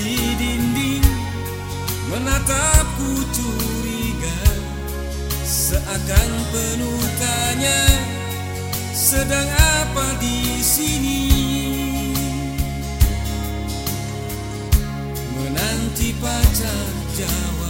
di dinding menatapku curiga seakan penuh tanya sedang apa di sini menanti pacar jawab.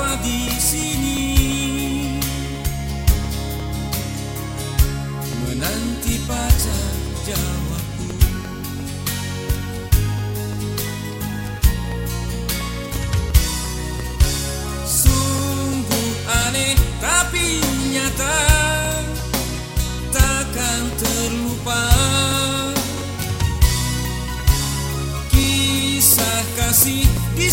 apa di sini? Menanti pacar jawabku. Sungguh aneh tapi nyata Takkan terlupa. Kisah kasih di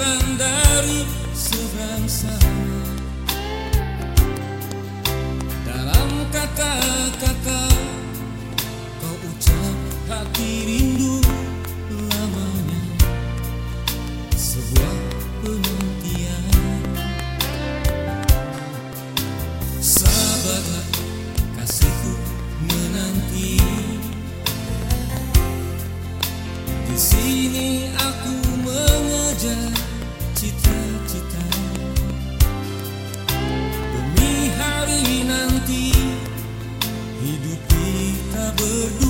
kirimkan dari seberang sana Dalam kata-kata kau ucap hati rindu lamanya. Sebuah penantian Sabarlah kasihku menanti. Di sini aku mengejar berdua